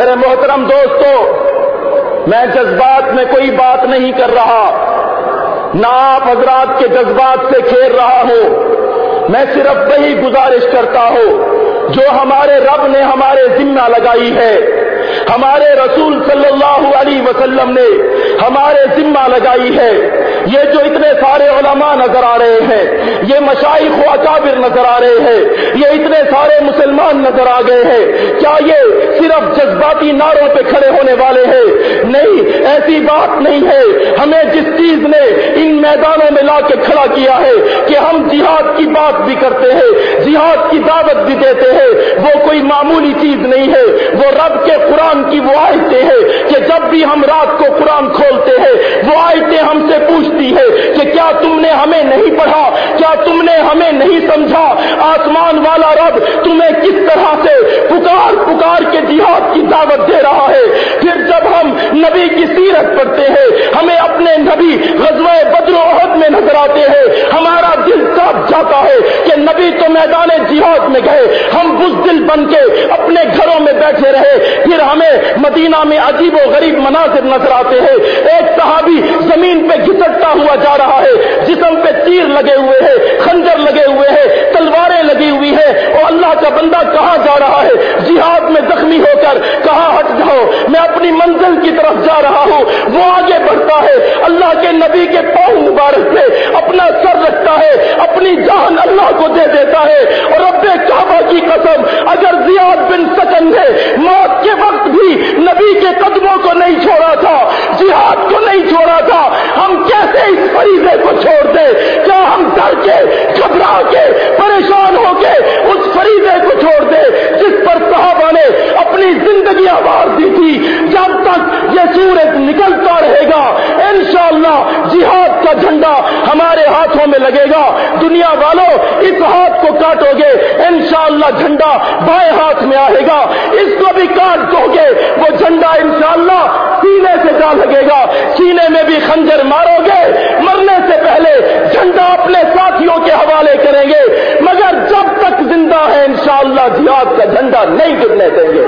میرے محترم دوستو، میں جذبات میں کوئی بات نہیں کر رہا۔ نہ آپ حضرات کے جذبات سے کھیل رہا ہوں میں صرف وہی گزارش کرتا ہوں، جو ہمارے رب نے ہمارے ذمہ لگائی ہے۔ ہمارے رسول صلی اللہ علیہ وسلم نے ہمارے ذمہ لگائی ہے۔ یہ جو اتنے سارے علماء نظر آ رہے ہیں، یہ مشائق و اکابر نظر آ رہے ہیں، یہ اتنے سارے مسلمان نظر آ گئے ہیں۔ کیا یہ صرف جذباتی نعروں پہ کھڑے ہونے والے ہیں۔ نہیں، ایسی بات نہیں ہے۔ ہمیں جس چیز نے ان میدانوں میں لا کے کھڑا کیا ہے کہ ہم جہاد کی بات بھی کرتے ہیں، جہاد کی دعوت بھی دیتے ہیں۔ وہ کوئی معمولی چیز نہیں ہے۔ وہ رب کے قرآن کی وہ آیتیں ہیں کہ جب بھی ہم رات کو قرآن کھولتے ہیں، وہ آیتیں ہم سے پوچھتی ہے کہ کیا تم نے ہمیں نہیں پڑھا؟ کیا تم نے ہمیں نہیں سمجھا؟ آسمان والا رب تمہیں کس طرح سے پکار پکار کے جہاد کی دعوت دے رہا ہے۔ پھر جب ہم نبی کی سیرت پڑھتے ہیں، ہمیں اپنے نبی غزوہ بدر و عہد میں نظر آتے ہیں۔ ہمارا دل کاپ جاتا ہے کہ نبی تو میدان جہاد میں گئے۔ ہم بزدل بن کے اپنے گھروں میں بیٹھے رہے۔ پھر ہمیں مدینہ میں عجیب و غریب مناظر نظر آتے ہیں۔ ایک صحابی زمین پہ گھسٹتا ہوا جا رہا ہے۔ جسم پہ تیر لگے ہوئے ہیں، خنجر لگے ہوئے ہیں، تلواریں لگی ہوئی ہیں۔ اور اللہ کا بندہ کہاں جا رہا ہے جہاد ہو کر کہاں ہٹ جاؤ؟ میں اپنی منزل کی طرف جا رہا ہوں۔ وہ آگے بڑھتا ہے۔ اللہ کے نبی کے پاؤں مبارک سے اپنا سر رکھتا ہے۔ اپنی جان اللہ کو دے دیتا ہے۔ اور رب کعبہ کی قسم، اگر زیاد بن سکن نے موت کے وقت بھی نبی کے قدموں کو نہیں چھوڑا تھا، جہاد کو نہیں چھوڑا تھا۔ ہم کیسے اس فریضے کو چھوڑ دیں؟ کیا ہم ڈر کے، گھبرا کے، پریشان ہو کے اس فریضے کو چھوڑ دیں جس پر صحابہ نے اپنی زندگی آواز دی تھی۔ جب تک یہ سورج نکلتا رہے گا، انشاءاللہ جہاد کا جھنڈا ہمارے ہاتھوں میں لگے گا۔ دنیا والوں اس ہاتھ کو کاٹو گے۔ انشاءاللہ جھنڈا بائیں ہاتھ میں آئے گا۔ اس کو بھی کاٹ دو گے۔ وہ جھنڈا انشاءاللہ سینے سے جا لگے گا۔ سینے میں بھی خنجر مارو گے۔ مرنے سے پہلے جھنڈا اپنے ساتھیوں کے حوالے کریں گے۔ مگر جب تک زندہ ہے، انشاءاللہ جہاد کا جھنڈا نہیں گرنے دیں گے۔